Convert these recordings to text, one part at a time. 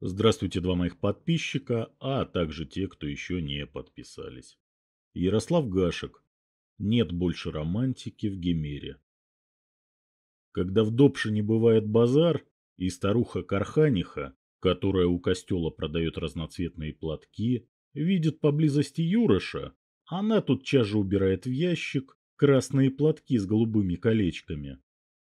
Здравствуйте, два моих подписчика, а также те, кто еще не подписались. Ярослав Гашек. Нет больше романтики в Гемере. Когда в Добшине бывает базар, и старуха Карханиха, которая у костела продает разноцветные платки, видит поблизости Юроша, она тутчас же убирает в ящик красные платки с голубыми колечками.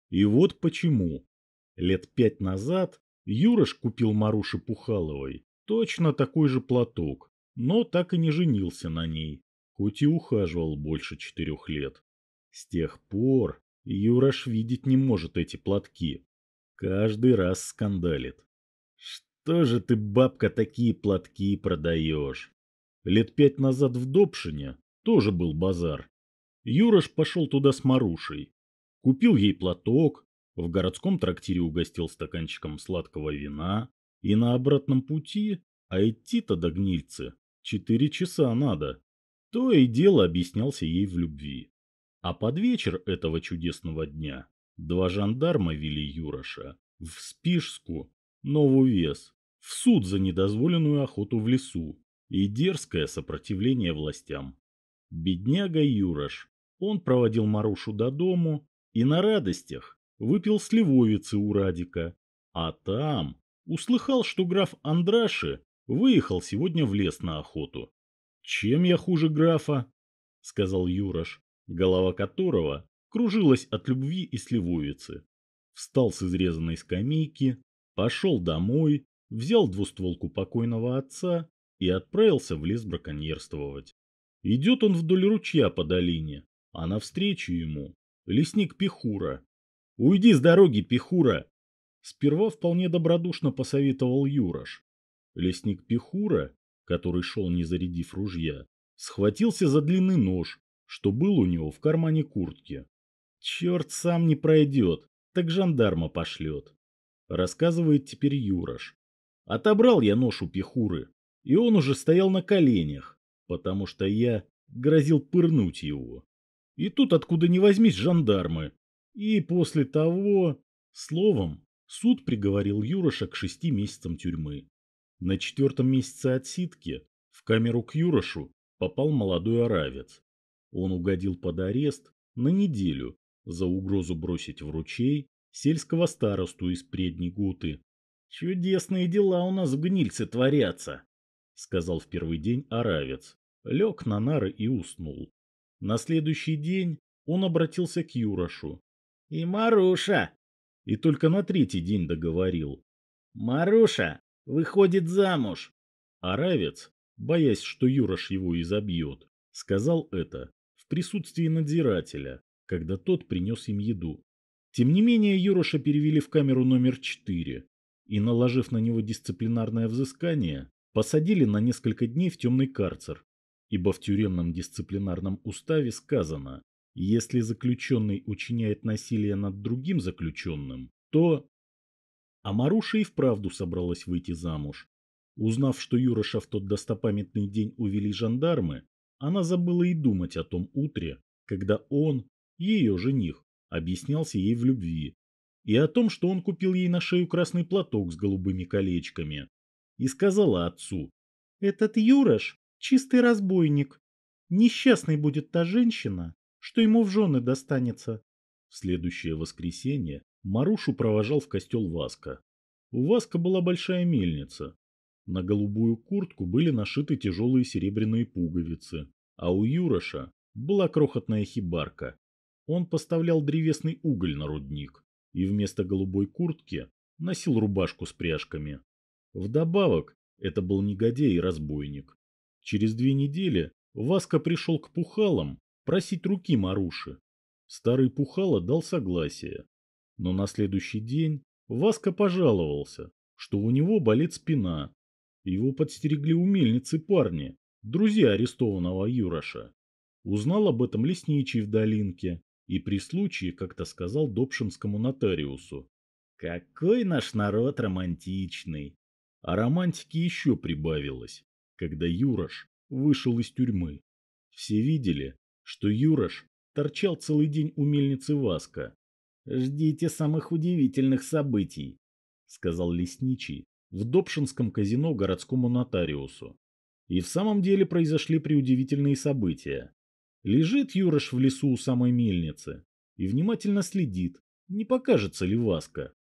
И вот почему. Лет пять назад Юрош купил Маруше Пухаловой точно такой же платок, но так и не женился на ней, хоть и ухаживал больше четырех лет. С тех пор Юрош видеть не может эти платки. Каждый раз скандалит. Что же ты, бабка, такие платки продаешь? Лет пять назад в Добшине тоже был базар. Юрош пошел туда с Марушей. Купил ей платок, в городском трактире угостил стаканчиком сладкого вина, и на обратном пути, а идти-то до гнильцы, четыре часа надо, то и дело объяснялся ей в любви. А под вечер этого чудесного дня два жандарма вели Юроша в Спишску, Новувес, в суд за недозволенную охоту в лесу и дерзкое сопротивление властям. Бедняга Юрош, он проводил Марушу до дому и на радостях выпил сливовицы у Радика, а там услыхал, что граф Андраши выехал сегодня в лес на охоту. «Чем я хуже графа?» — сказал Юрош, голова которого кружилась от любви и сливовицы. Встал с изрезанной скамейки, пошел домой, взял двустволку покойного отца и отправился в лес браконьерствовать. Идет он вдоль ручья по долине, а навстречу ему лесник Пихура Уйди с дороги, Пихура! Сперва вполне добродушно посоветовал Юрош. Лесник Пихура, который шел не зарядив ружья, схватился за длинный нож, что был у него в кармане куртки. Черт сам не пройдет, так жандарма пошлет. Рассказывает теперь Юрош. Отобрал я нож у Пихуры, и он уже стоял на коленях, потому что я грозил пырнуть его. И тут откуда ни возьмись жандармы, и после того... Словом, суд приговорил Юроша к шести месяцам тюрьмы. На четвертом месяце отсидки в камеру к Юрошу попал молодой аравец. Он угодил под арест на неделю за угрозу бросить в ручей сельского старосту из Предней Гуты. «Чудесные дела у нас в гнильце творятся», — сказал в первый день аравец. Лег на нары и уснул. На следующий день он обратился к Юрошу и Маруша. И только на третий день договорил. Маруша выходит замуж. Аравец, боясь, что Юрош его изобьет, сказал это в присутствии надзирателя, когда тот принес им еду. Тем не менее, Юроша перевели в камеру номер 4 и, наложив на него дисциплинарное взыскание, посадили на несколько дней в темный карцер, ибо в тюремном дисциплинарном уставе сказано если заключенный учиняет насилие над другим заключенным, то... А Маруша и вправду собралась выйти замуж. Узнав, что Юроша в тот достопамятный день увели жандармы, она забыла и думать о том утре, когда он, ее жених, объяснялся ей в любви, и о том, что он купил ей на шею красный платок с голубыми колечками, и сказала отцу, «Этот Юрош – чистый разбойник. Несчастной будет та женщина, что ему в жены достанется. В следующее воскресенье Марушу провожал в костел Васка. У Васка была большая мельница. На голубую куртку были нашиты тяжелые серебряные пуговицы, а у Юроша была крохотная хибарка. Он поставлял древесный уголь на рудник и вместо голубой куртки носил рубашку с пряжками. Вдобавок, это был негодяй и разбойник. Через две недели Васка пришел к Пухалам просить руки Маруши. Старый Пухало дал согласие. Но на следующий день Васка пожаловался, что у него болит спина. Его подстерегли у мельницы парни, друзья арестованного Юроша. Узнал об этом лесничий в долинке и при случае как-то сказал Добшинскому нотариусу. Какой наш народ романтичный! А романтики еще прибавилось, когда Юрош вышел из тюрьмы. Все видели, что Юрош торчал целый день у мельницы Васка. «Ждите самых удивительных событий», — сказал лесничий, в Добшинском казино городскому нотариусу. И в самом деле произошли преудивительные события. Лежит Юрош в лесу у самой мельницы и внимательно следит, не покажется ли Васка.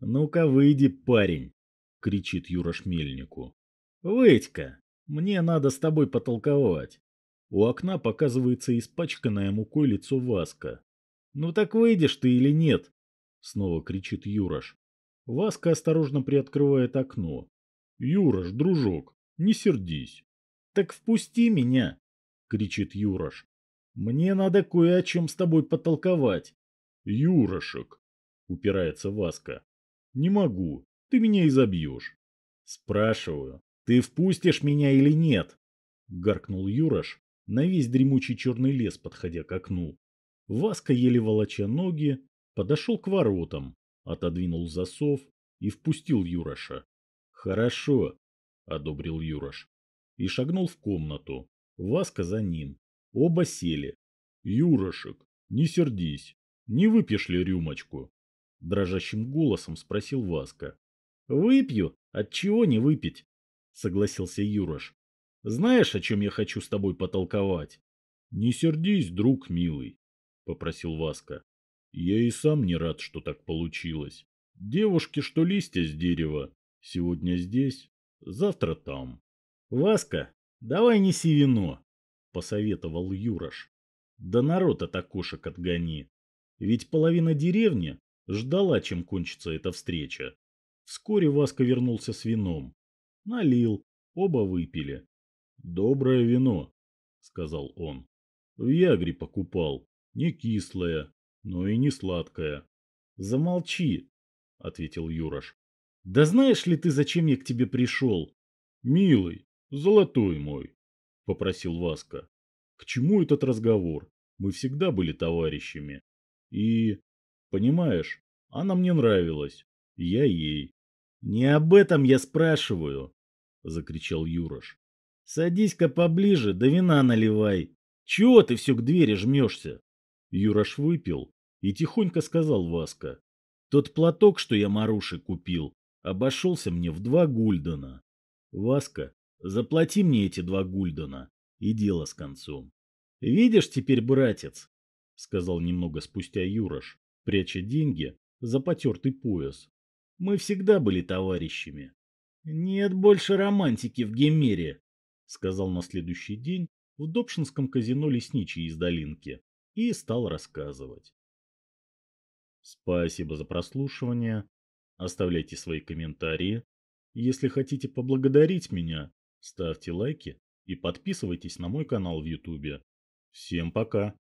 «Ну-ка выйди, парень!» — кричит Юрош мельнику. «Выйдь-ка! Мне надо с тобой потолковать!» У окна показывается испачканное мукой лицо Васка. «Ну так выйдешь ты или нет?» — снова кричит Юрош. Васка осторожно приоткрывает окно. «Юрош, дружок, не сердись». «Так впусти меня!» — кричит Юрош. «Мне надо кое о чем с тобой потолковать». «Юрошек!» — упирается Васка. «Не могу, ты меня изобьешь». «Спрашиваю, ты впустишь меня или нет?» — гаркнул Юрош, на весь дремучий черный лес подходя к окну. Васка, еле волоча ноги, подошел к воротам, отодвинул засов и впустил Юроша. «Хорошо», — одобрил Юрош. И шагнул в комнату. Васка за ним. Оба сели. «Юрошек, не сердись. Не выпьешь ли рюмочку?» Дрожащим голосом спросил Васка. «Выпью. От чего не выпить?» Согласился Юрош. Знаешь, о чем я хочу с тобой потолковать? Не сердись, друг милый, попросил Васка. Я и сам не рад, что так получилось. Девушки, что листья с дерева, сегодня здесь, завтра там. Васка, давай неси вино, посоветовал Юрош. Да народ от окошек отгони. Ведь половина деревни ждала, чем кончится эта встреча. Вскоре Васка вернулся с вином. Налил, оба выпили. «Доброе вино», — сказал он. «В Ягре покупал. Не кислое, но и не сладкое». «Замолчи», — ответил Юрош. «Да знаешь ли ты, зачем я к тебе пришел?» «Милый, золотой мой», — попросил Васка. «К чему этот разговор? Мы всегда были товарищами. И, понимаешь, она мне нравилась, я ей». «Не об этом я спрашиваю», — закричал Юрош. Садись-ка поближе, да вина наливай. Чего ты все к двери жмешься? Юрош выпил и тихонько сказал Васка. Тот платок, что я Маруше купил, обошелся мне в два гульдена. Васка, заплати мне эти два гульдена, и дело с концом. Видишь теперь, братец, сказал немного спустя Юрош, пряча деньги за потертый пояс. Мы всегда были товарищами. Нет больше романтики в Гемере, сказал на следующий день в Добшинском казино лесничий из долинки и стал рассказывать. Спасибо за прослушивание. Оставляйте свои комментарии. Если хотите поблагодарить меня, ставьте лайки и подписывайтесь на мой канал в YouTube. Всем пока!